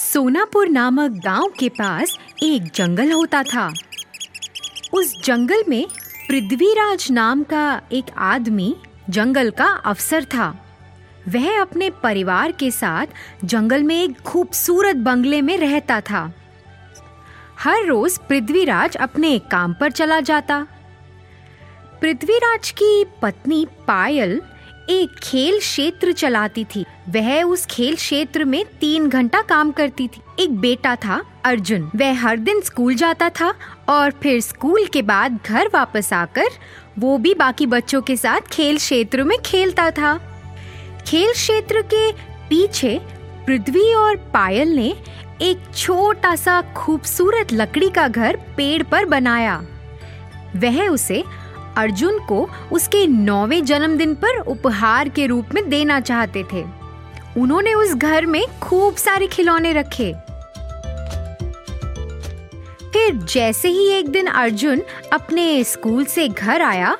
सोनापुर नामक गाँव के पास एक जंगल होता था। उस जंगल में पृथ्वीराज नाम का एक आदमी जंगल का अफसर था। वह अपने परिवार के साथ जंगल में एक खूबसूरत बंगले में रहता था। हर रोज पृथ्वीराज अपने काम पर चला जाता। पृथ्वीराज की पत्नी पायल एक खेल क्षेत्र चलाती थी। वह उस खेल क्षेत्र में तीन घंटा काम करती थी। एक बेटा था, अर्जुन। वह हर दिन स्कूल जाता था और फिर स्कूल के बाद घर वापस आकर वो भी बाकी बच्चों के साथ खेल क्षेत्र में खेलता था। खेल क्षेत्र के पीछे पृथ्वी और पायल ने एक छोटा सा खूबसूरत लकड़ी का घर पेड़ पर बनाया। वह उसे अर्जुन को उसके नौवे जन्मदिन पर उपहार के रूप में देना चाहते थे। उन्होंने उस घर में खूब सारे खिलौने रखे। फिर जैसे ही एक दिन अर्जुन अपने स्कूल से घर आया,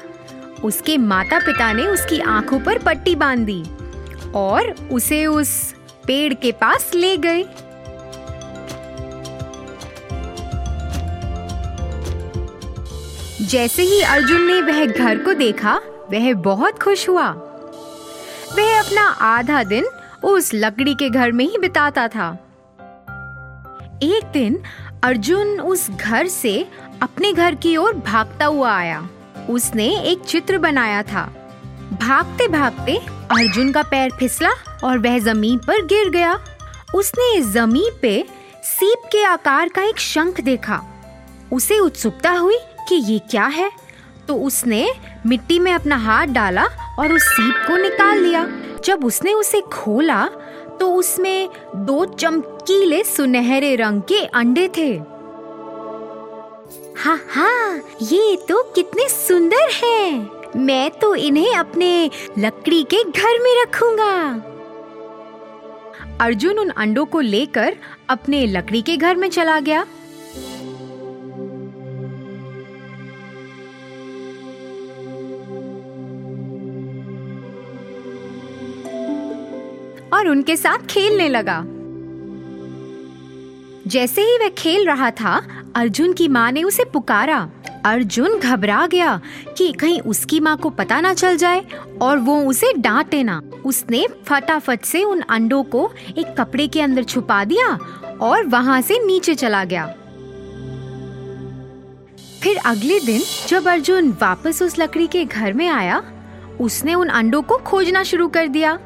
उसके माता पिता ने उसकी आँखों पर पट्टी बाँध दी और उसे उस पेड़ के पास ले गए। जैसे ही अर्जुन ने वह घर को देखा, वह बहुत खुश हुआ। वह अपना आधा दिन उस लकड़ी के घर में ही बिताता था। एक दिन अर्जुन उस घर से अपने घर की ओर भागता हुआ आया। उसने एक चित्र बनाया था। भागते भागते अर्जुन का पैर फिसला और वह ज़मीन पर गिर गया। उसने ज़मीन पे सीप के आकार का एक शंख देखा। उसे उत्सुकता हुई कि ये क्या है? तो उसने मिट्टी में अपना हाथ डाला और उस सीप को निकाल लिया। जब उसने उसे खोला तो उसमें दो चमकीले सुनहरे रंग के अंडे थे। हाँ हाँ ये तो कितने सुंदर हैं। मैं तो इन्हें अपने लकड़ी के घर में रखूँगा। अर्जुन उन अंडों को लेकर अपने लकड़ी के घर में चला गया। और उनके साथ खेलने लगा। जैसे ही वह खेल रहा था, अर्जुन की माँ ने उसे पुकारा। अर्जुन घबरा गया कि कहीं उसकी माँ को पता ना चल जाए और वो उसे डांटे ना। उसने फटाफट से उन अंडों को एक कपड़े के अंदर छुपा दिया और वहाँ से नीचे चला गया। फिर अगले दिन जब अर्जुन वापस उस लकड़ी के घर में आया, उसने उन अंडों को खोजना शुरू कर दिया।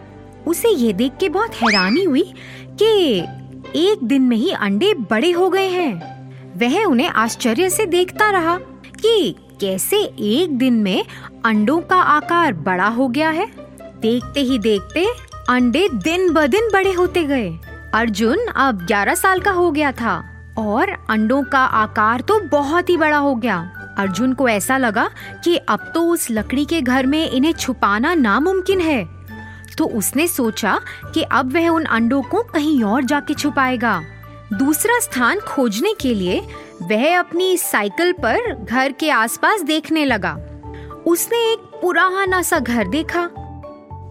उसे ये देख के बहुत हैरानी हुई कि एक दिन में ही अंडे बड़े हो गए हैं। वह उन्हें आश्चर्य से देखता रहा कि कैसे एक दिन में अंडों का आकार बड़ा हो गया है। देखते ही देखते अंडे दिन ब दिन बड़े होते गए। अर्जुन अब 11 साल का हो गया था और अंडों का आकार तो बहुत ही बड़ा हो गया। अर्जुन को ऐसा लगा कि अब तो उस लकड़ी के घर में इन्हें छुपाना नामुमकिन है। तो उसने सोचा कि अब वह उन अंडों को कहीं और जाके छुपाएगा। दूसरा स्थान खोजने के लिए वह अपनी साइकिल पर घर के आसपास देखने लगा। उसने एक पुराना सा घर देखा।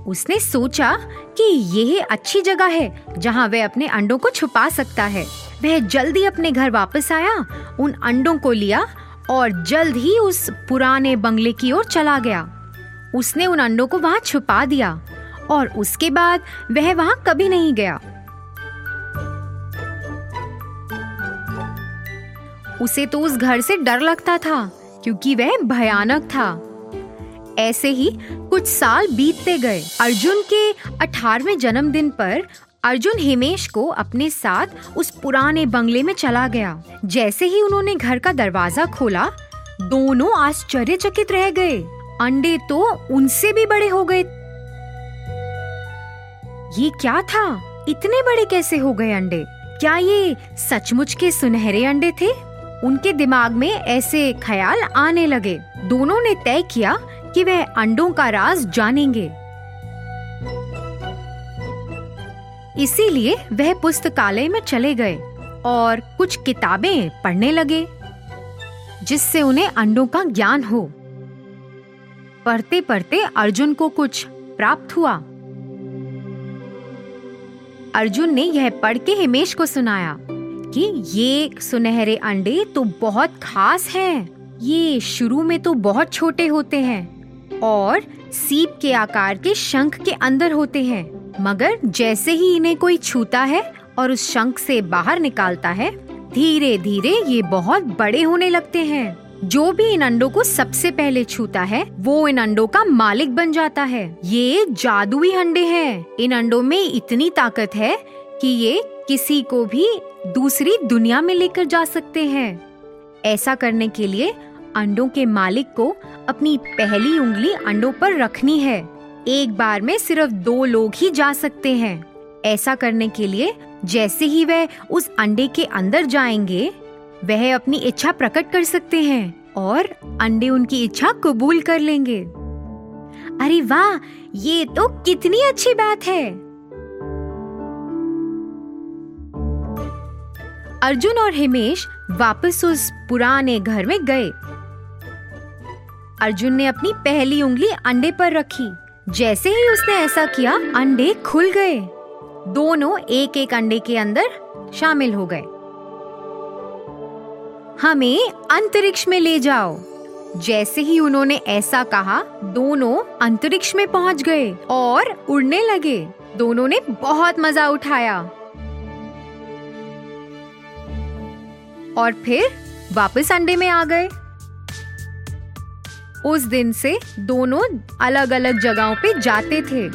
उसने सोचा कि यह अच्छी जगह है जहाँ वह अपने अंडों को छुपा सकता है। वह जल्दी अपने घर वापस आया, उन अंडों को लिया और जल्द ही उस पुराने बंगले की ओर चला गया। उसने उन अंडों को वहाँ छुपा दिया। और उसके बाद वह वहाँ कभी नहीं गया। उसे तो उस घर से डर लगता था, क्योंकि वह भयानक था। ऐसे ही कुछ साल बीतते गए। अर्जुन के अठारवे जन्मदिन पर अर्जुन हिमेश को अपने साथ उस पुराने बंगले में चला गया। जैसे ही उन्होंने घर का दरवाज़ा खोला, दोनों आश्चर्यचकित रह गए। अंडे तो उनसे भी बड़े हो गए ये क्या था? इतने बड़े कैसे हो गए अंडे? क्या ये सचमुच के सुनहरे अंडे थे? उनके दिमाग में ऐसे ख्याल आने लगे। दोनों ने तय किया कि वह अंडों का राज जानेंगे। इसीलिए वह पुस्तकालय में चले गए और कुछ किताबें पढ़ने लगे, जिससे उन्हें अंडों का ज्ञान हो। पढ़ते पढ़ते अर्जुन को कुछ प्राप्त हुआ। अर्जुन ने यह पढ़ के हिमेश को सुनाया कि ये सुनहरे अंडे तो बहुत खास हैं। ये शुरू में तो बहुत छोटे होते हैं और सीप के आकार के शंख के अंदर होते हैं मगर जैसे ही इन्हें कोई छूता है और उस शंख से बाहर निकालता है धीरे धीरे ये बहुत बड़े होने लगते हैं जो भी इन अंडों को सबसे पहले छूता है, वो इन अंडों का मालिक बन जाता है। ये जादुई अंडे हैं। इन अंडों में इतनी ताकत है कि ये किसी को भी दूसरी दुनिया में लेकर जा सकते हैं। ऐसा करने के लिए अंडों के मालिक को अपनी पहली उंगली अंडों पर रखनी है। एक बार में सिर्फ़ दो लोग ही जा सकते हैं। ऐसा करने के लिए जैसे ही वह उस अंडे के अंदर जाएँगे वह अपनी इच्छा प्रकट कर सकते हैं और अंडे उनकी इच्छा कबूल कर लेंगे। अरे वाह, ये तो कितनी अच्छी बात है। अर्जुन और हिमेश वापस उस पुराने घर में गए। अर्जुन ने अपनी पहली उंगली अंडे पर रखी। जैसे ही उसने ऐसा किया, अंडे खुल गए। दोनों एक एक अंडे के अंदर शामिल हो गए। हमें अंतरिक्ष में ले जाओ। जैसे ही उन्होंने ऐसा कहा, दोनों अंतरिक्ष में पहुँच गए और उड़ने लगे। दोनों ने बहुत मज़ा उठाया। और फिर वापस अंडे में आ गए। उस दिन से दोनों अलग अलग जगहों पे जाते थे।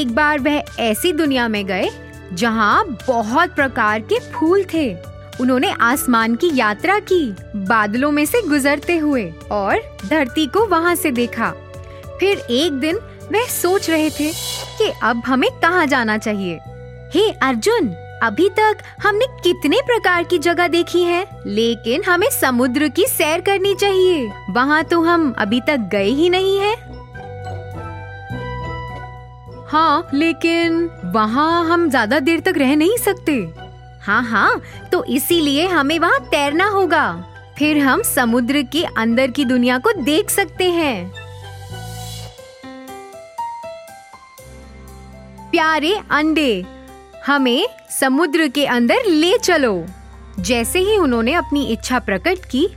एक बार वह ऐसी दुनिया में गए जहाँ बहुत प्रकार के फूल थे। उन्होंने आसमान की यात्रा की, बादलों में से गुजरते हुए और धरती को वहाँ से देखा। फिर एक दिन वह सोच रहे थे कि अब हमें कहाँ जाना चाहिए। हे अर्जुन, अभी तक हमने कितने प्रकार की जगह देखी है, लेकिन हमें समुद्र की सैर करनी चाहिए। वहाँ तो हम अभी तक गए ही नहीं है। हाँ लेकिन वहाँ हम ज़्यादा देर तक रह नहीं सकते। हाँ हाँ तो इसीलिए हमें वहाँ तैरना होगा। फिर हम समुद्र के अंदर की दुनिया को देख सकते हैं। प्यारे अंडे, हमें समुद्र के अंदर ले चलो। जैसे ही उन्होंने अपनी इच्छा प्रकट की,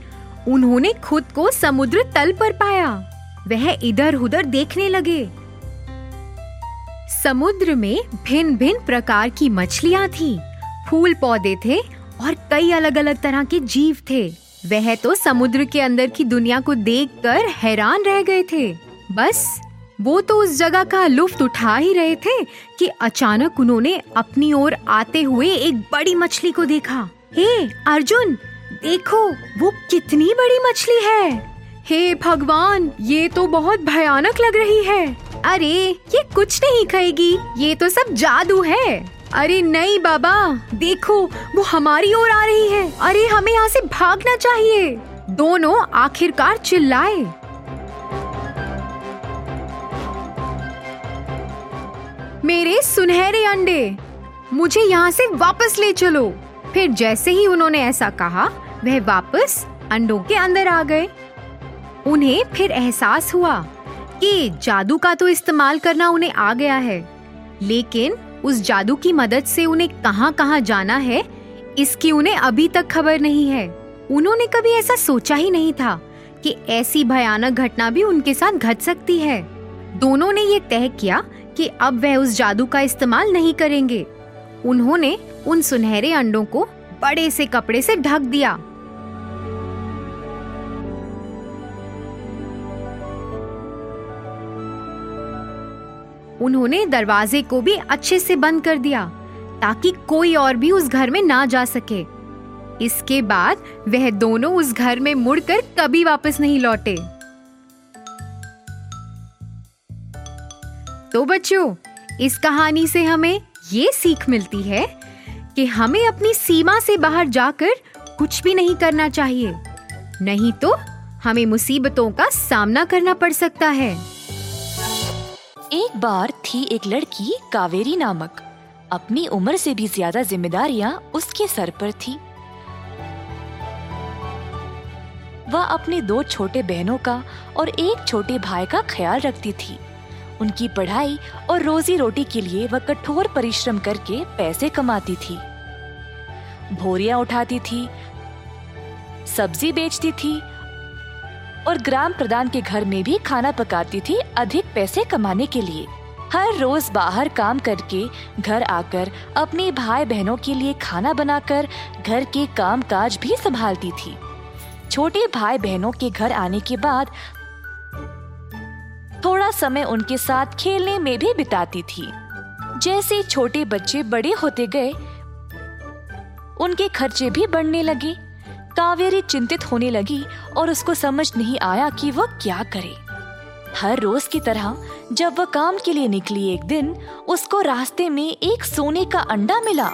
उन्होंने खुद को समुद्र तल पर पाया। वह इधर उधर देखने लगे। समुद्र में भिन्न भिन्न प्रकार की मछलियाँ थीं। फूल पौधे थे और कई अलग अलग तरह के जीव थे। वह तो समुद्र के अंदर की दुनिया को देखकर हैरान रह गए थे। बस, वो तो उस जगह का लुफ्त उठा ही रहे थे कि अचानक उन्होंने अपनी ओर आते हुए एक बड़ी मछली को देखा। हे, अर्जुन, देखो, वो कितनी बड़ी मछली है। हे भगवान, ये तो बहुत भयानक लग रही है। अरे, ये कुछ नहीं खाएगी ये तो सब जादू है। अरे नहीं, बाबा। देखो, वो हमारी ओर आ रही है। अरे, हमें यहाँ से भागना चाहिए। दोनों आखिरकार चिल्लाए। मेरे सुनहरे अंडे, मुझे यहाँ से वापस ले चलो। फिर जैसे ही उन्होंने ऐसा कहा, वह वापस अंडों के अंदर आ गए। उन्हें फिर एहसास हुआ कि जादू का तो इस्तेमाल करना उन्हें आ गया है। लेकिन उस जादू की मदद से उन्हें कहाँ कहाँ जाना है, इसकी उन्हें अभी तक खबर नहीं है। उन्होंने कभी ऐसा सोचा ही नहीं था कि ऐसी भयानक घटना भी उनके साथ घट सकती है। दोनों ने ये तय किया कि अब वह उस जादू का इस्तेमाल नहीं करेंगे। उन्होंने उन सुनहरे अंडों को बड़े से कपड़े से ढक दिया। उन्होंने दरवाजे को भी अच्छे से बंद कर दिया, ताकि कोई और भी उस घर में ना जा सके। इसके बाद वह दोनों उस घर में मुड़कर कभी वापस नहीं लौटे। तो बच्चों, इस कहानी से हमें ये सीख मिलती है कि हमें अपनी सीमा से बाहर जाकर कुछ भी नहीं करना चाहिए। नहीं तो हमें मुसीबतों का सामना करना पड़ सकता है। एक बार थी एक लड़की कावेरी नामक। अपनी उम्र से भी ज़्यादा जिम्मेदारियाँ उसके सर पर थी। वह अपने दो छोटे बहनों का और एक छोटे भाई का ख्याल रखती थी। उनकी पढ़ाई और रोजी रोटी के लिए वह कठोर परिश्रम करके पैसे कमाती थी। भोरिया उठाती थी, सब्ज़ी बेचती थी और ग्राम प्रधान के घर में भी खाना पकाती थी अधिक पैसे कमाने के लिए। हर रोज बाहर काम करके घर आकर अपने भाई बहनों के लिए खाना बनाकर घर के काम काज भी संभालती थी। छोटे भाई बहनों के घर आने के बाद थोड़ा समय उनके साथ खेलने में भी बिताती थी। जैसे छोटे बच्चे बड़े होते गए, उनके खर्चे भी बढ़ने लगे। कावेरी चिंतित होने लगी और उसको समझ नहीं आया कि वह क्या करे। हर रोज की तरह, जब वह काम के लिए निकली एक दिन, उसको रास्ते में एक सोने का अंडा मिला।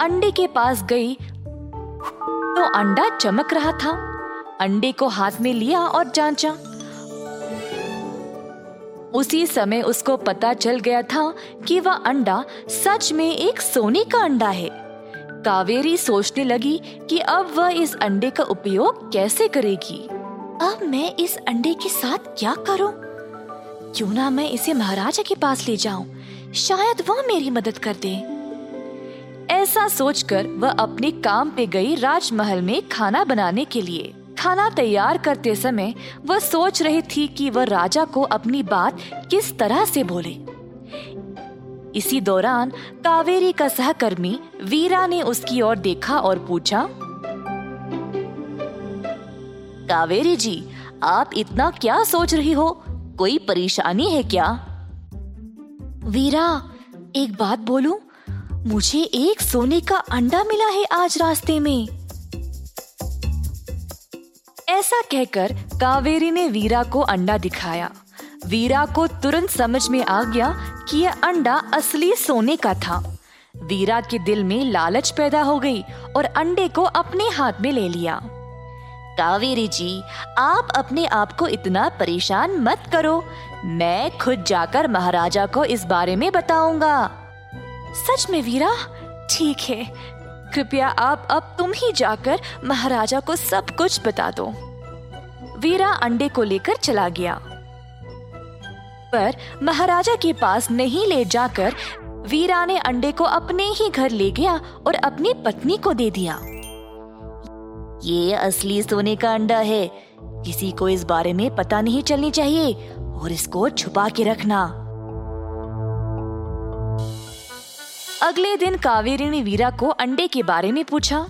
अंडे के पास गई तो अंडा चमक रहा था। अंडे को हाथ में लिया और जांचा। उसी समय उसको पता चल गया था कि वह अंडा सच में एक सोने का अंडा है। कावेरी सोचने लगी कि अब वह इस अंडे का उपयोग कैसे करेगी अब मैं इस अंडे के साथ क्या करूँ? क्यों ना मैं इसे महाराजा के पास ले जाऊँ? शायद वह मेरी मदद कर दे ऐसा सोचकर वह अपने काम पे गई राजमहल में खाना बनाने के लिए खाना तैयार करते समय वह सोच रही थी कि वह राजा को अपनी बात किस तरह से बोले इसी दौरान कावेरी का सहकर्मी वीरा ने उसकी ओर देखा और पूछा, कावेरी जी, आप इतना क्या सोच रही हो? कोई परेशानी है क्या? वीरा, एक बात बोलूँ? मुझे एक सोने का अंडा मिला है आज रास्ते में। ऐसा कहकर कावेरी ने वीरा को अंडा दिखाया। वीरा को तुरंत समझ में आ गया कि यह अंडा असली सोने का था। वीरा के दिल में लालच पैदा हो गई और अंडे को अपने हाथ में ले लिया। कावेरी जी, आप अपने आप को इतना परेशान मत करो। मैं खुद जाकर महाराजा को इस बारे में बताऊँगा। सच में वीरा? ठीक है। कृपया आप अब तुम ही जाकर महाराजा को सब कुछ बता दो। वीरा अंडे को लेकर चला गया। पर महाराजा के पास नहीं ले जाकर वीरा ने अंडे को अपने ही घर ले गया और अपनी पत्नी को दे दिया। ये असली सोने का अंडा है। किसी को इस बारे में पता नहीं चलनी चाहिए और इसको छुपा के रखना। अगले दिन कावेरी ने वीरा को अंडे के बारे में पूछा,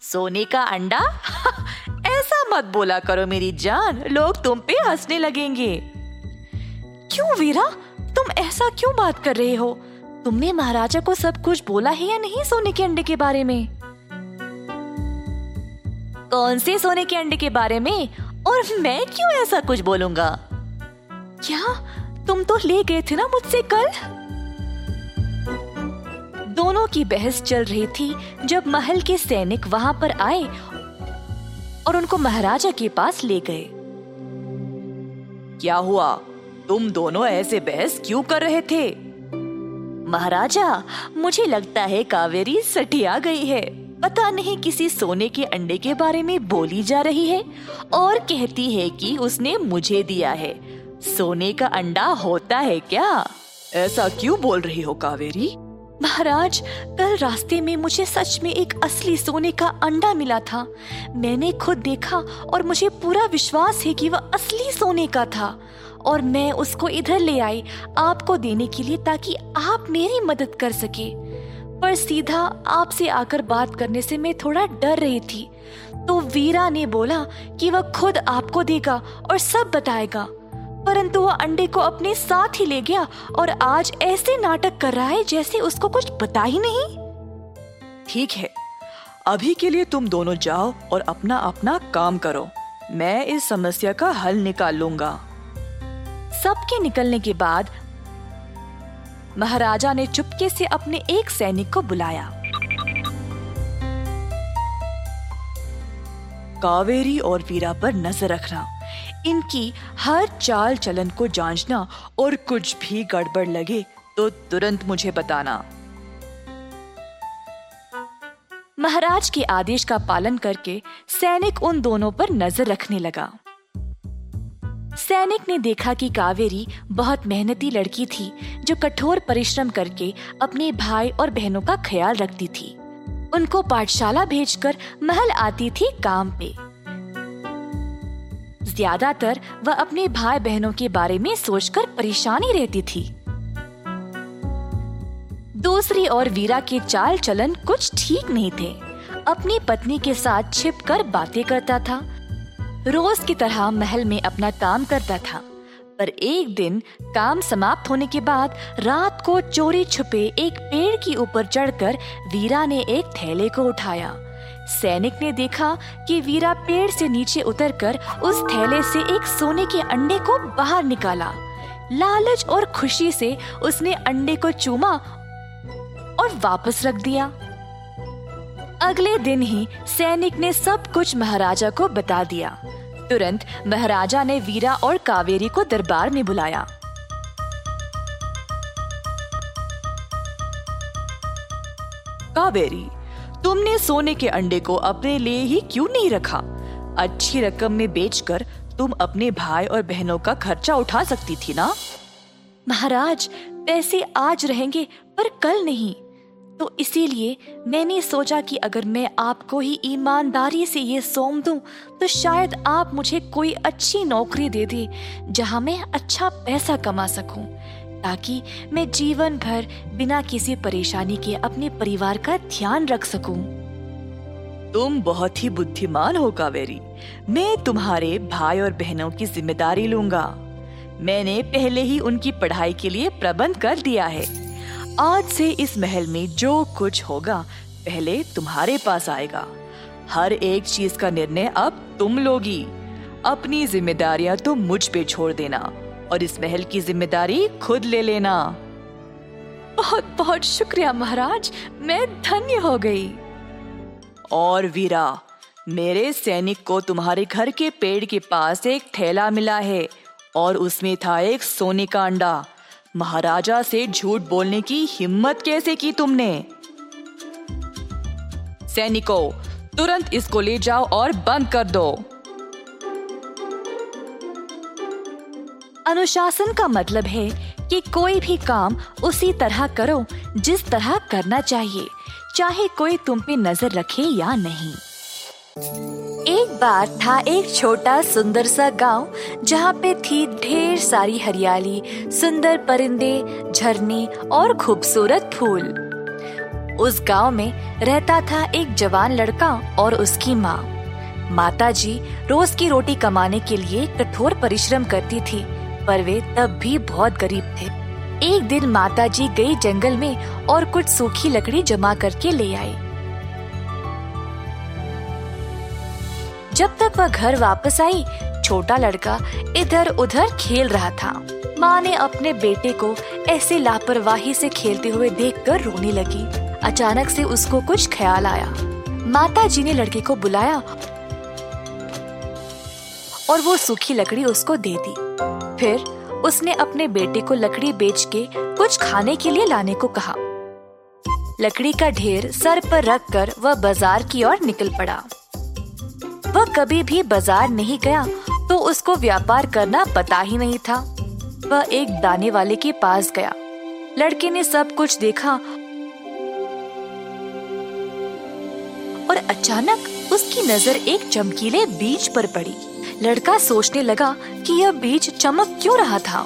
सोने का अंडा? ऐसा मत बोला करो मेरी जान, लोग तुम पे हंसने लगेंगे। क्यों वीरा? तुम ऐसा क्यों बात कर रहे हो? तुमने महाराजा को सब कुछ बोला है या नहीं सोने के अंडे के बारे में? कौन से सोने के अंडे के बारे में? और मैं क्यों ऐसा कुछ बोलूँगा? क्या तुम तो ले गए थे ना मुझसे कल? दोनों की बहस चल रही थी जब महल के सैनिक वहाँ पर आए और उनको महाराजा के पास ले गए। क्या हुआ? तुम दोनों ऐसे बहस क्यों कर रहे थे? महाराजा, मुझे लगता है कावेरी सटिया गई है। पता नहीं किसी सोने के अंडे के बारे में बोली जा रही है और कहती है कि उसने मुझे दिया है। सोने का अंडा होता है क्या? ऐसा क्यों बोल रही हो कावेरी? महाराज, कल रास्ते में मुझे सच में एक असली सोने का अंडा मिला था। मैंने खुद देखा और मुझे पूरा विश्वास है कि वह असली सोने का था। और मैं उसको इधर ले आई आपको देने के लिए ताकि आप मेरी मदद कर सके। पर सीधा आपसे आकर बात करने से मैं थोड़ा डर रही थी। तो वीरा ने बोला कि वह खुद आपको देगा और सब बताएगा। परंतु वह अंडे को अपने साथ ही ले गया और आज ऐसे नाटक कर रहा है जैसे उसको कुछ पता ही नहीं। ठीक है। अभी के लिए तुम दोनों जाओ और अपना अपना काम करो। मैं इस समस्या का हल निकाल लूँगा। सबके निकलने के बाद महाराजा ने चुपके से अपने एक सैनिक को बुलाया। कावेरी और वीरा पर नज़र रखना, इनकी हर चाल चलन को जांचना और कुछ भी गड़बड़ लगे तो तुरंत मुझे बताना। महाराज के आदेश का पालन करके सैनिक उन दोनों पर नज़र रखने लगा। सैनिक ने देखा कि कावेरी बहुत मेहनती लड़की थी, जो कठोर परिश्रम करके अपने भाई और बहनों का ख्याल रखती थी। उनको पाठशाला भेजकर महल आती थी काम पे। ज़्यादातर वह अपने भाई बहनों के बारे में सोचकर परेशानी रहती थी। दूसरी ओर वीरा के चाल चलन कुछ ठीक नहीं थे। अपनी पत्नी के साथ छिपकर बातें करता था रोज की तरह महल में अपना काम करता था, पर एक दिन काम समाप्त होने के बाद रात को चोरी छुपे एक पेड़ के ऊपर चढ़कर वीरा ने एक थैले को उठाया। सैनिक ने देखा कि वीरा पेड़ से नीचे उतरकर उस थैले से एक सोने के अंडे को बाहर निकाला। लालच और खुशी से उसने अंडे को चूमा और वापस रख दिया। अगले दिन ही सैनिक ने सब कुछ महाराजा को बता दिया। तुरंत महाराजा ने वीरा और कावेरी को दरबार में बुलाया। कावेरी, तुमने सोने के अंडे को अपने लिए ही क्यों नहीं रखा? अच्छी रकम में बेचकर तुम अपने भाई और बहनों का खर्चा उठा सकती थी ना? महाराज, पैसे आज रहेंगे पर कल नहीं। तो इसीलिए मैंने सोचा कि अगर मैं आपको ही ईमानदारी से ये सौंप दूँ तो शायद आप मुझे कोई अच्छी नौकरी दे दे, जहाँ मैं अच्छा पैसा कमा सकूँ, ताकि मैं जीवन भर बिना किसी परेशानी के अपने परिवार का ध्यान रख सकूँ। तुम बहुत ही बुद्धिमान हो, कावेरी। मैं तुम्हारे भाई और बहनों की ज़िम्मेदारी लूँगा। मैंने पहले ही उनकी पढ़ाई के लिए प्रबंध कर दिया है। आज से इस महल में जो कुछ होगा, पहले तुम्हारे पास आएगा। हर एक चीज़ का निर्णय अब तुम लोगी। अपनी जिम्मेदारियाँ तो मुझ पे छोड़ देना और इस महल की ज़िम्मेदारी खुद ले लेना। बहुत बहुत शुक्रिया महाराज, मैं धन्य हो गई। और वीरा, मेरे सैनिक को तुम्हारे घर के पेड़ के पास एक थैला मिला है और उसमें था एक सोने का अंडा। महाराजा से झूठ बोलने की हिम्मत कैसे की तुमने? सैनिकों, तुरंत इसको ले जाओ और बंद कर दो। अनुशासन का मतलब है कि कोई भी काम उसी तरह करो जिस तरह करना चाहिए, चाहे कोई तुम पे नज़र रखे या नहीं। एक बार था एक छोटा सुंदर सा गाँव, जहाँ पे थी ढेर सारी हरियाली, सुंदर परिंदे, झरने और खूबसूरत फूल। उस गाँव में रहता था एक जवान लड़का और उसकी माँ। माता जी रोज की रोटी कमाने के लिए कठोर परिश्रम करती थी, पर वे तब भी बहुत गरीब थे। एक दिन माता जी गई जंगल में और कुछ सूखी लकड़ी जमा करके ले आई। जब तक वह घर वापस आई, छोटा लड़का इधर उधर खेल रहा था। माँ ने अपने बेटे को ऐसे लापरवाही से खेलते हुए देखकर रोने लगी। अचानक से उसको कुछ ख्याल आया। माता जी ने लड़के को बुलाया और वो सूखी लकड़ी उसको दे दी। फिर उसने अपने बेटे को लकड़ी बेच के कुछ खाने के लिए लाने को कहा। लकड़ी का ढेर सर पर रखकर वह बाज़ार की ओर निकल पड़ा। वह कभी भी बाज़ार नहीं गया तो उसको व्यापार करना पता ही नहीं था। वह एक दाने वाले के पास गया। लड़के ने सब कुछ देखा और अचानक उसकी नज़र एक चमकीले बीज पर पड़ी। लड़का सोचने लगा कि यह बीज चमक क्यों रहा था।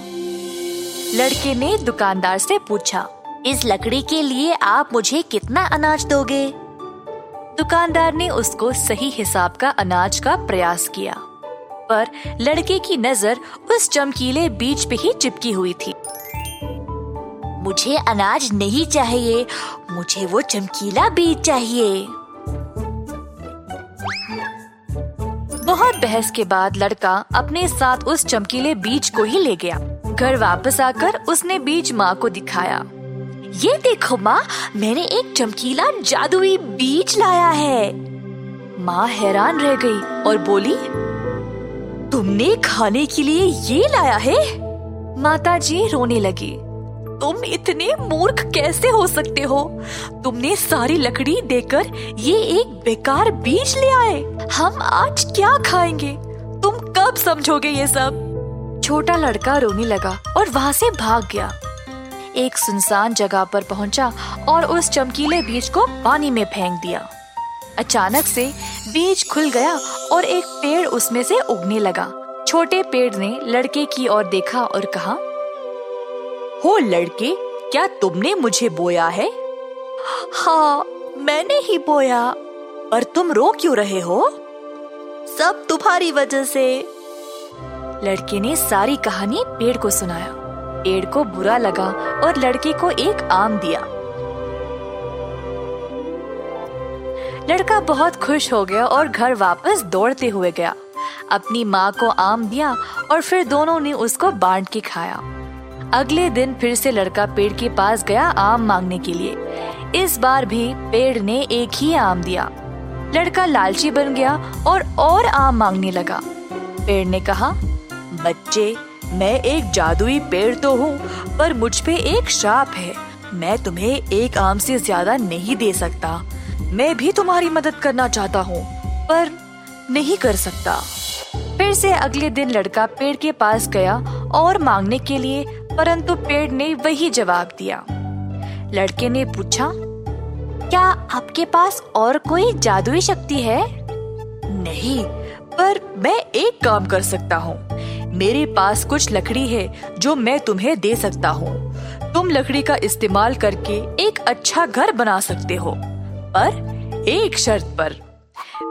लड़के ने दुकानदार से पूछा, इस लकड़ी के लिए आप मुझे कितना अनाज दोगे? दुकानदार ने उसको सही हिसाब का अनाज का प्रयास किया। पर लड़के की नज़र उस चमकीले बीज पे ही चिपकी हुई थी। मुझे अनाज नहीं चाहिए, मुझे वो चमकीला बीज चाहिए। बहुत बहस के बाद लड़का अपने साथ उस चमकीले बीज को ही ले गया। घर वापस आकर उसने बीज माँ को दिखाया। ये देखो माँ, मैंने एक चमकीला जादुई बीज लाया है। माँ हैरान रह गई और बोली, तुमने खाने के लिए ये लाया है? माता जी रोने लगी, तुम इतने मूर्ख कैसे हो सकते हो? तुमने सारी लकड़ी देकर ये एक बेकार बीज ले आए। हम आज क्या खाएँगे? तुम कब समझोगे ये सब? छोटा लड़का रोने लगा और वहाँ से भाग गया। एक सुनसान जगह पर पहुँचा और उस चमकीले बीज को पानी में फेंक दिया। अचानक से बीज खुल गया और एक पेड़ उसमें से उगने लगा। छोटे पेड़ ने लड़के की ओर देखा और कहा, हो लड़के, क्या तुमने मुझे बोया है? हाँ मैंने ही बोया। पर तुम रो क्यों रहे हो? सब तुम्हारी वजह से। लड़के ने सारी कहानी पेड़ को सुनाया। पेड़ को बुरा लगा और लड़के को एक आम दिया। लड़का बहुत खुश हो गया और घर वापस दौड़ते हुए गया। अपनी माँ को आम दिया और फिर दोनों ने उसको बांट के खाया। अगले दिन फिर से लड़का पेड़ के पास गया आम मांगने के लिए। इस बार भी पेड़ ने एक ही आम दिया। लड़का लालची बन गया और और आम मांगने लगा। पेड़ ने कहा, बच्चे मैं एक जादुई पेड़ तो हूँ, पर मुझ पे एक श्राप है। मैं तुम्हें एक आम से ज़्यादा नहीं दे सकता। मैं भी तुम्हारी मदद करना चाहता हूँ, पर नहीं कर सकता। फिर से अगले दिन लड़का पेड़ के पास गया और मांगने के लिए, परंतु पेड़ ने वही जवाब दिया। लड़के ने पूछा, क्या आपके पास और कोई जादुई शक्ति है? नहीं, पर मैं एक काम कर सकता हूँ। मेरे पास कुछ लकड़ी है जो मैं तुम्हें दे सकता हूँ। तुम लकड़ी का इस्तेमाल करके एक अच्छा घर बना सकते हो, पर एक शर्त पर।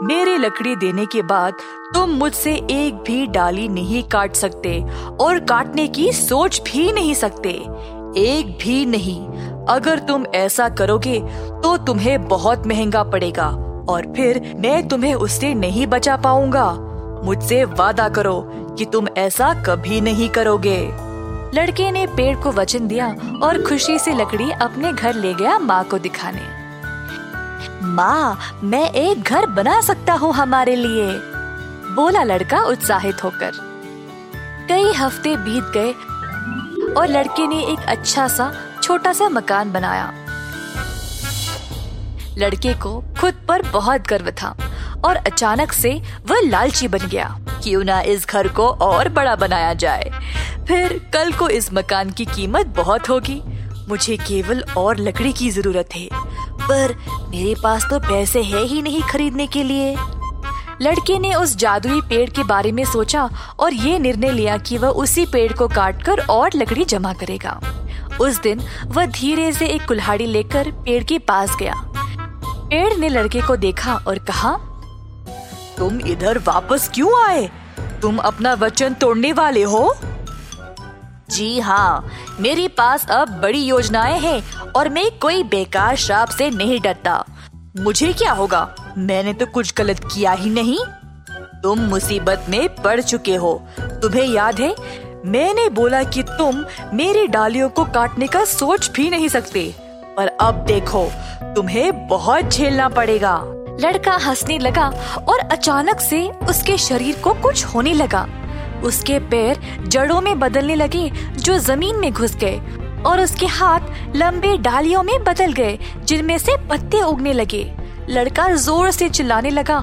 मेरे लकड़ी देने के बाद तुम मुझसे एक भी डाली नहीं काट सकते और काटने की सोच भी नहीं सकते। एक भी नहीं। अगर तुम ऐसा करोगे तो तुम्हें बहुत महँगा पड़ेगा और फिर मैं तुम्हें उससे नहीं बचा पाऊँगा। मुझसे वादा करो कि तुम ऐसा कभी नहीं करोगे। लड़के ने पेड़ को वचन दिया और खुशी से लकड़ी अपने घर ले गया माँ को दिखाने। माँ, मैं एक घर बना सकता हूँ हमारे लिए, बोला लड़का उत्साहित होकर। कई हफ़्ते बीत गए और लड़के ने एक अच्छा सा, छोटा सा मकान बनाया। लड़के को खुद पर बहुत गर्व था और अचानक से वह लालची बन गया। क्यों ना इस घर को और बड़ा बनाया जाए। फिर कल को इस मकान की कीमत बहुत होगी। मुझे केवल और लकड़ी की ज़रूरत है। पर मेरे पास तो पैसे है ही नहीं खरीदने के लिए। लड़के ने उस जादुई पेड़ के बारे में सोचा और ये निर्णय लिया कि वह उसी पेड़ को काटकर और लकड़ी जमा करेगा। उस दिन वह धीरे से एक कुल्हाड़ी लेकर पेड़ के पास गया। पेड़ ने लड़के को देखा और कहा तुम इधर वापस क्यों आए? तुम अपना वचन तोड़ने वाले हो? जी हाँ मेरे पास अब बड़ी योजनाएँ हैं और मैं कोई बेकार श्राप से नहीं डरता। मुझे क्या होगा? मैंने तो कुछ गलत किया ही नहीं। तुम मुसीबत में पड़ चुके हो। तुम्हें याद है, मैंने बोला कि तुम मेरी डालियों को काटने का सोच भी नहीं सकते। पर अब देखो, तुम्हें बहुत झेलना पड़ेगा। लड़का हंसने लगा और अचानक से उसके शरीर को कुछ होने लगा। उसके पैर जड़ों में बदलने लगे, जो ज़मीन में घुस गए, और उसके हाथ लंबे डालियों में बदल गए, जिनमें से पत्ते उगने लगे। लड़का ज़ोर से चिल्लाने लगा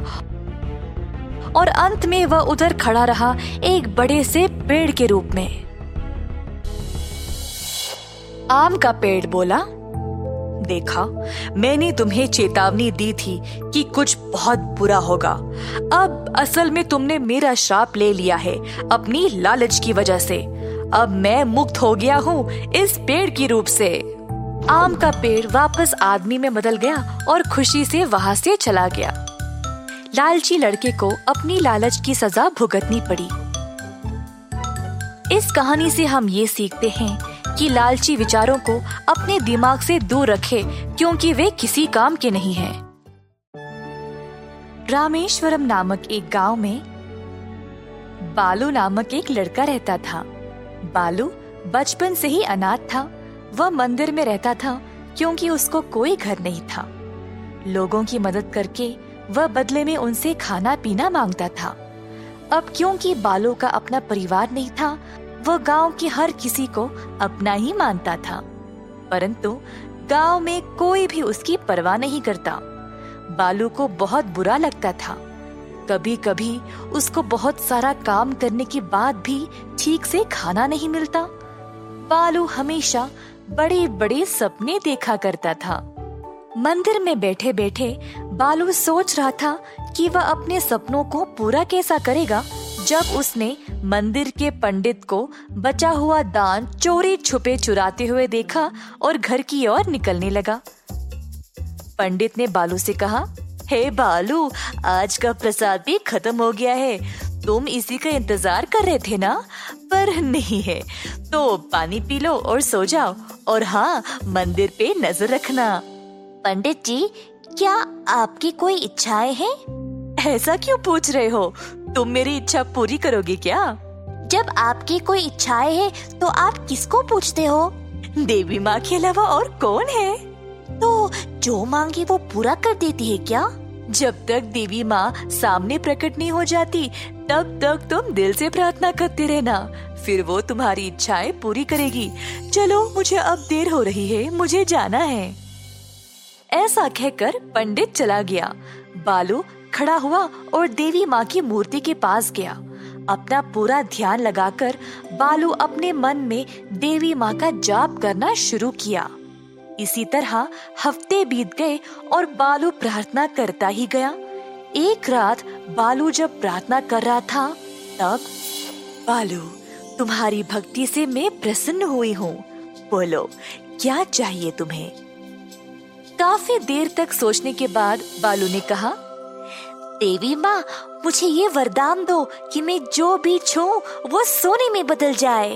और अंत में वह उधर खड़ा रहा एक बड़े से पेड़ के रूप में। आम का पेड़ बोला देखा, मैंने तुम्हें चेतावनी दी थी कि कुछ बहुत बुरा होगा। अब असल में तुमने मेरा श्राप ले लिया है अपनी लालच की वजह से। अब मैं मुक्त हो गया हूँ इस पेड़ की रूप से। आम का पेड़ वापस आदमी में बदल गया और खुशी से वहाँ से चला गया। लालची लड़के को अपनी लालच की सजा भुगतनी पड़ी। इस कहानी से हम ये सीखते हैं कि लालची विचारों को अपने दिमाग से दूर रखे, क्योंकि वे किसी काम के नहीं हैं। रामेश्वरम नामक एक गाँव में बालू नामक एक लड़का रहता था। बालू बचपन से ही अनाथ था। वह मंदिर में रहता था, क्योंकि उसको कोई घर नहीं था। लोगों की मदद करके वह बदले में उनसे खाना पीना माँगता था। अब क्योंकि बालू का अपना परिवार नहीं था वह गाँव के हर किसी को अपना ही मानता था। परंतु गाँव में कोई भी उसकी परवाह नहीं करता। बालू को बहुत बुरा लगता था। कभी कभी उसको बहुत सारा काम करने के बाद भी ठीक से खाना नहीं मिलता। बालू हमेशा बड़े बड़े सपने देखा करता था। मंदिर में बैठे बैठे बालू सोच रहा था कि वह अपने सपनों को पूरा कैसा करेगा जब उसने मंदिर के पंडित को बचा हुआ दान चोरी छुपे चुराते हुए देखा और घर की ओर निकलने लगा। पंडित ने बालू से कहा, हे hey बालू, आज का प्रसाद भी खत्म हो गया है। तुम इसी का इंतज़ार कर रहे थे ना? पर नहीं है। तो पानी पी लो और सो जाओ। और हाँ मंदिर पे नज़र रखना। पंडित जी, क्या आपकी कोई इच्छाएँ हैं? ऐसा क्यों पूछ रहे हो? तुम मेरी इच्छा पूरी करोगे क्या? जब आपकी कोई इच्छाएँ हैं तो आप किसको पूछते हो? देवी माँ के अलावा और कौन है? तो जो मांगे वो पूरा कर देती है क्या? जब तक देवी माँ सामने प्रकट नहीं हो जाती तब तक तुम दिल से प्रार्थना करते रहना। फिर वो तुम्हारी इच्छाएँ पूरी करेगी। चलो मुझे अब देर हो रही है मुझे जाना है। ऐसा कहकर पंडित चला गया। बालू खड़ा हुआ और देवी माँ की मूर्ति के पास गया। अपना पूरा ध्यान लगाकर बालू अपने मन में देवी माँ का जाप करना शुरू किया। इसी तरह हफ़्ते बीत गए और बालू प्रार्थना करता ही गया। एक रात बालू जब प्रार्थना कर रहा था, तब, बालू, तुम्हारी भक्ति से मैं प्रसन्न हुई हूँ। बोलो, क्या चाहिए तुम्हें? काफ़ी देर तक सोचने के बाद बालू ने कहा देवी माँ, मुझे ये वरदान दो कि मैं जो भी छू, वो सोने में बदल जाए।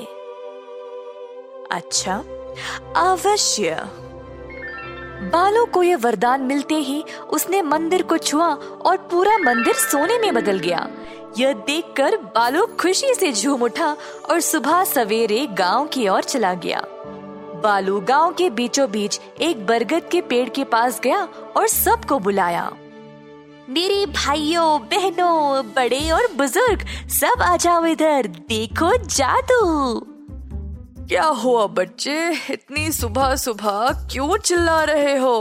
अच्छा अवश्य। बालू को यह वरदान मिलते ही उसने मंदिर को छुआ और पूरा मंदिर सोने में बदल गया। यह देखकर बालू खुशी से झूम उठा और सुबह सवेरे गाँव की ओर चला गया। बालू गाँव के बीचों बीच एक बरगद के पेड़ के पास गया और सबको बुलाया। मेरे भाइयों बहनों बड़े और बुज़ुर्ग सब आ जाओ इधर देखो जादू। क्या हुआ बच्चे? इतनी सुबह सुबह क्यों चिल्ला रहे हो?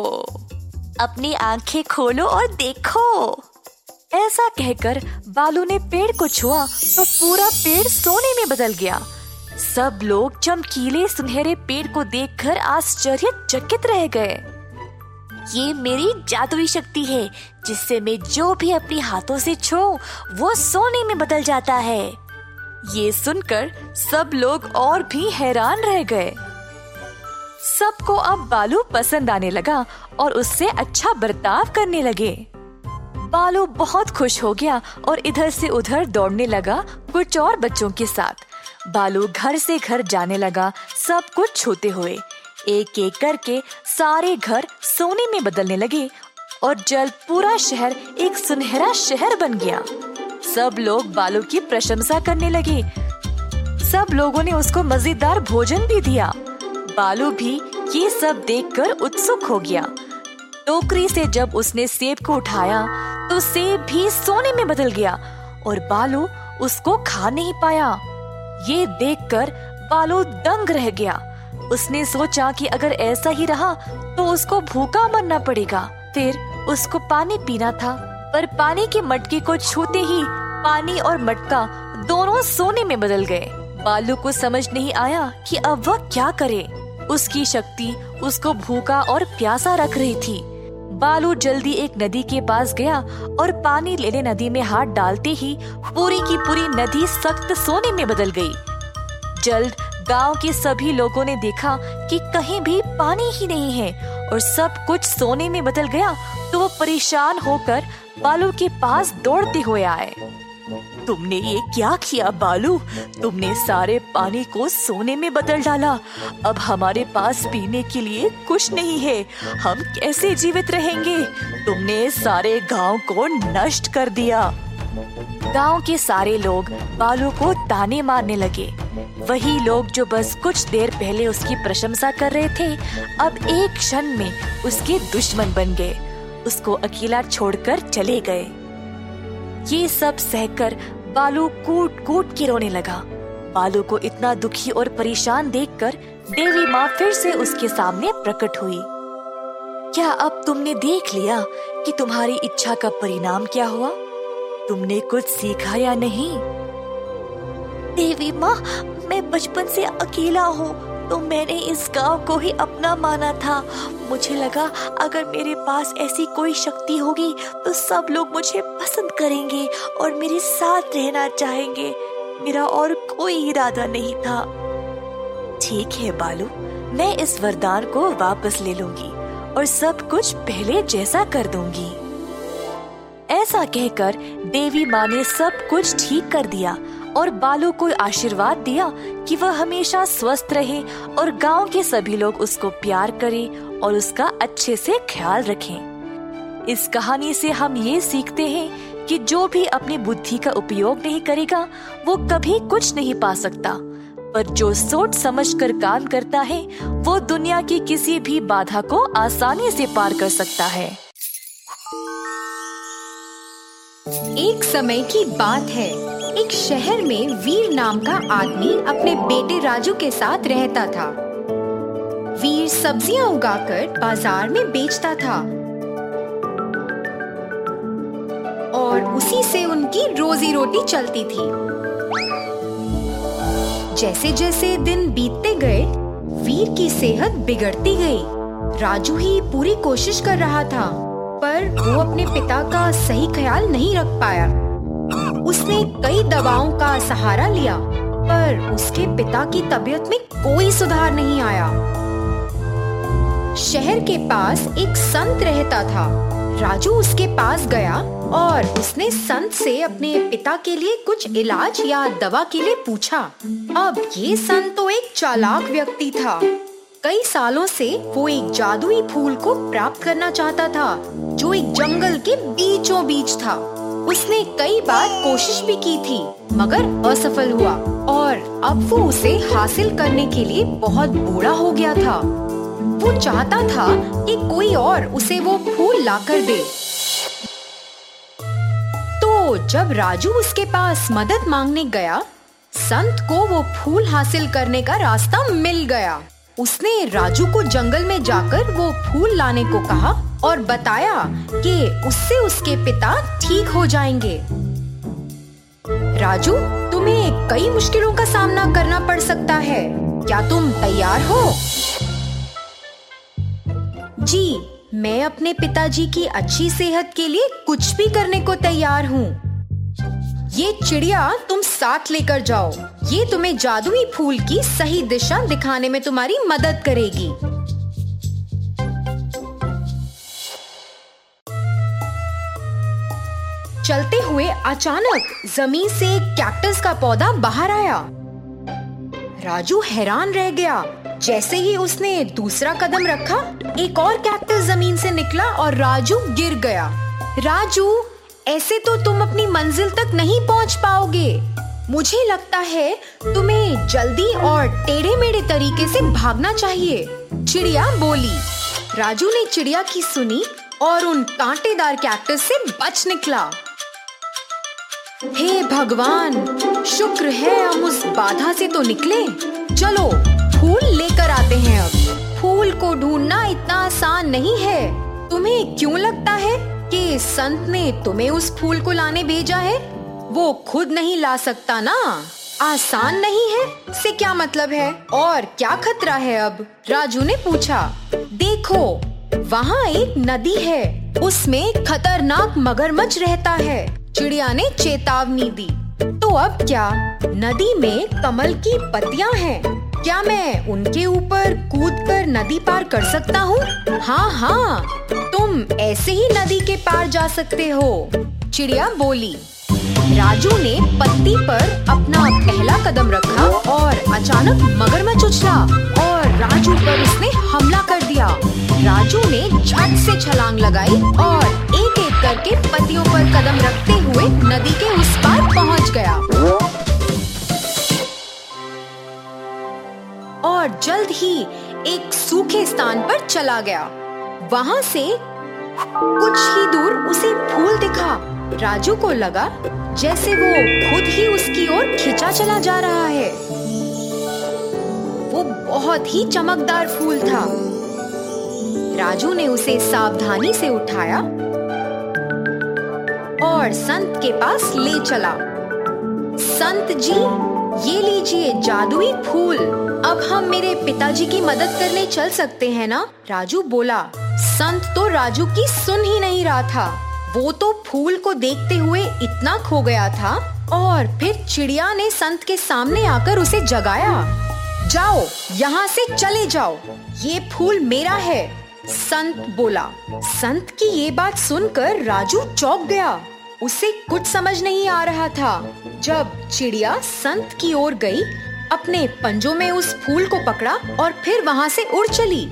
अपनी आँखें खोलो और देखो। ऐसा कहकर बालू ने पेड़ को छुआ तो पूरा पेड़ सोने में बदल गया। सब लोग चमकीले सुनहरे पेड़ को देखकर आश्चर्यचकित रह गए। ये मेरी जादुई शक्ति है, जिससे मैं जो भी अपने हाथों से छू, वो सोने में बदल जाता है। ये सुनकर सब लोग और भी हैरान रह गए। सबको अब बालू पसंद आने लगा और उससे अच्छा बर्ताव करने लगे। बालू बहुत खुश हो गया और इधर से उधर दौड़ने लगा कुछ और बच्चों के साथ। बालू घर से घर जाने लगा, सब कुछ छूते हुए। एक एक करके सारे घर सोने में बदलने लगे और जल्द पूरा शहर एक सुनहरा शहर बन गया। सब लोग बालू की प्रशंसा करने लगे। सब लोगों ने उसको मज़ेदार भोजन भी दिया। बालू भी ये सब देखकर उत्सुक हो गया। टोकरी से जब उसने सेब को उठाया तो सेब भी सोने में बदल गया और बालू उसको खा नहीं पाया। ये देखकर बालू दंग रह गया। उसने सोचा कि अगर ऐसा ही रहा तो उसको भूखा मरना पड़ेगा। फिर उसको पानी पीना था, पर पानी के मटके को छूते ही पानी और मटका दोनों सोने में बदल गए। बालू को समझ नहीं आया कि अब वह क्या करे। उसकी शक्ति उसको भूखा और प्यासा रख रही थी। बालू जल्दी एक नदी के पास गया और पानी लेने नदी में हाथ डालते ही पूरी की पूरी नदी सख्त सोने में बदल गई। जल्द गाँव के सभी लोगों ने देखा कि कहीं भी पानी ही नहीं है और सब कुछ सोने में बदल गया तो वो परेशान होकर बालू के पास दौड़ते हुए आए। तुमने ये क्या किया, बालू? तुमने सारे पानी को सोने में बदल डाला। अब हमारे पास पीने के लिए कुछ नहीं है। हम कैसे जीवित रहेंगे? तुमने सारे गाँव को नष्ट कर दिया। गाँव के सारे लोग बालू को ताने मारने लगे। वही लोग जो बस कुछ देर पहले उसकी प्रशंसा कर रहे थे, अब एक क्षण में उसके दुश्मन बन गए। उसको अकेला छोड़कर चले गए। ये सब सहकर बालू कूट कूट के रोने लगा। बालू को इतना दुखी और परेशान देखकर देवी माँ फिर से उसके सामने प्रकट हुई। क्या अब तुमने देख लिया कि तुम्हारी इच्छा का परिणाम क्या हुआ? तुमने कुछ सीखा या नहीं? देवी माँ मैं बचपन से अकेला हूँ तो मैंने इस गाँव को ही अपना माना था। मुझे लगा अगर मेरे पास ऐसी कोई शक्ति होगी तो सब लोग मुझे पसंद करेंगे और मेरे साथ रहना चाहेंगे। मेरा और कोई इरादा नहीं था। ठीक है बालू। मैं इस वरदान को वापस ले लूँगी और सब कुछ पहले जैसा कर दूँगी। ऐसा कहकर देवी माँ ने सब कुछ ठीक कर दिया और बालू को आशीर्वाद दिया कि वह हमेशा स्वस्थ रहे और गाँव के सभी लोग उसको प्यार करें और उसका अच्छे से ख्याल रखें। इस कहानी से हम ये सीखते हैं कि जो भी अपनी बुद्धि का उपयोग नहीं करेगा, वो कभी कुछ नहीं पा सकता। पर जो सोच समझ कर काम करता है, वो दुनिया की किसी भी बाधा को आसानी से पार कर सकता है। एक समय की बात है। एक शहर में वीर नाम का आदमी अपने बेटे राजू के साथ रहता था। वीर सब्ज़ियाँ उगाकर बाज़ार में बेचता था। और उसी से उनकी रोजी रोटी चलती थी। जैसे जैसे दिन बीतते गए, वीर की सेहत बिगड़ती गई। राजू ही पूरी कोशिश कर रहा था। पर वो अपने पिता का सही ख्याल नहीं रख पाया। उसने कई दवाओं का सहारा लिया, पर उसके पिता की तबीयत में कोई सुधार नहीं आया। शहर के पास एक संत रहता था। राजू उसके पास गया और उसने संत से अपने पिता के लिए कुछ इलाज या दवा के लिए पूछा। अब ये संत तो एक चालाक व्यक्ति था। कई सालों से वो एक जादुई फूल को प्राप्त करना चाहता था, जो एक जंगल के बीचों बीच था। उसने कई बार कोशिश भी की थी, मगर असफल हुआ, और अब वो उसे हासिल करने के लिए बहुत बूढ़ा हो गया था। वो चाहता था कि कोई और उसे वो फूल लाकर दे। तो जब राजू उसके पास मदद मांगने गया, संत को वो फूल हासिल करने का रास्ता मिल गया। उसने राजू को जंगल में जाकर वो फूल लाने को कहा और बताया कि उससे उसके पिता ठीक हो जाएँगे। राजू, तुम्हें कई मुश्किलों का सामना करना पड़ सकता है। क्या तुम तैयार हो? जी, मैं अपने पिताजी की अच्छी सेहत के लिए कुछ भी करने को तैयार हूँ। ये चिड़िया तुम साथ लेकर जाओ। ये तुम्हें जादुई फूल की सही दिशा दिखाने में तुम्हारी मदद करेगी। चलते हुए अचानक ज़मीन से कैक्टस का पौधा बाहर आया। राजू हैरान रह गया। जैसे ही उसने दूसरा कदम रखा, एक और कैक्टस ज़मीन से निकला और राजू गिर गया। राजू ऐसे तो तुम अपनी मंजिल तक नहीं पहुँच पाओगे। मुझे लगता है तुम्हें जल्दी और टेढ़े मेढ़े तरीके से भागना चाहिए। चिड़िया बोली। राजू ने चिड़िया की सुनी और उन कांटेदार कैक्टस से बच निकला। हे भगवान, शुक्र है हम उस बाधा से तो निकले। चलो, फूल लेकर आते हैं अब। फूल को ढूंढना इतना आसान नहीं है। तुम्हें क्यों लगता है कि संत ने तुम्हें उस फूल को लाने भेजा है? वो खुद नहीं ला सकता ना? आसान नहीं है? से क्या मतलब है? और क्या खतरा है अब? राजू ने पूछा, देखो, वहाँ एक नदी है। उसमें खतरनाक मगरमच्छ रहता है। चिड़िया ने चेतावनी दी। तो अब क्या? नदी में कमल की पत्तियाँ हैं। क्या मैं उनके ऊपर कूद कर नदी पार कर सकता हूँ? हाँ हाँ। तुम ऐसे ही नदी के पार जा सकते हो। चिड़िया बोली, राजू ने पत्ती पर अपना पहला कदम रखा और अचानक मगरमच्छ उछला और राजू पर उसने हमला कर दिया। राजू ने झट से छलांग लगाई और एक एक करके पत्तियों पर कदम रखते हुए नदी के उस पार पहुँच गया। और जल्द ही एक सूखे स्थान पर चला गया। वहाँ से कुछ ही दूर उसे फूल दिखा। राजू को लगा जैसे वो खुद ही उसकी ओर खिंचा चला जा रहा है। वो बहुत ही चमकदार फूल था। राजू ने उसे सावधानी से उठाया और संत के पास ले चला। संत जी ये लीजिए जादुई फूल। अब हम मेरे पिताजी की मदद करने चल सकते हैं ना? राजू बोला, संत तो राजू की सुन ही नहीं रहा था। वो तो फूल को देखते हुए इतना खो गया था और फिर चिड़िया ने संत के सामने आकर उसे जगाया। जाओ, यहाँ से चले जाओ। ये फूल मेरा है। संत बोला। संत की ये बात सुनकर राजू चौंक गया। उसे कुछ समझ नहीं आ रहा था। जब चिड़िया संत की ओर गई, अपने पंजों में उस फूल को पकड़ा और फिर वहाँ से उड़ चली।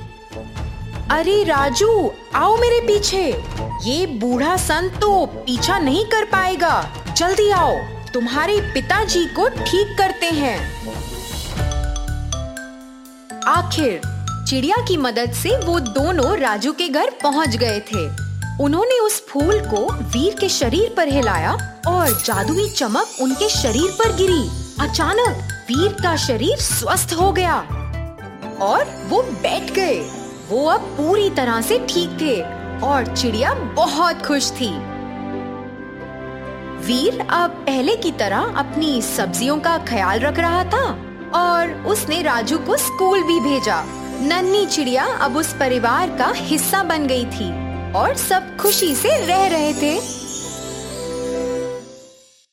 अरे राजू, आओ मेरे पीछे। ये बूढ़ा संत तो पीछा नहीं कर पाएगा। जल्दी आओ, तुम्हारे पिताजी को ठीक करते हैं। आखिर, चिड़िया की मदद से वो दोनों राजू के घर पहुँच गए थे। उन्होंने उस फूल को वीर के शरीर पर हिलाया और जादुई चमक उनके शरीर पर गिरी। अचानक वीर का शरीर स्वस्थ हो गया और वो बैठ गए। वो अब पूरी तरह से ठीक थे और चिड़िया बहुत खुश थी। वीर अब पहले की तरह अपनी सब्जियों का ख्याल रख रहा था और उसने राजू को स्कूल भी भेजा। नन्ही चिड़िया अब उस परिवार का हिस्सा बन गई थी। और सब खुशी से रह रहे थे।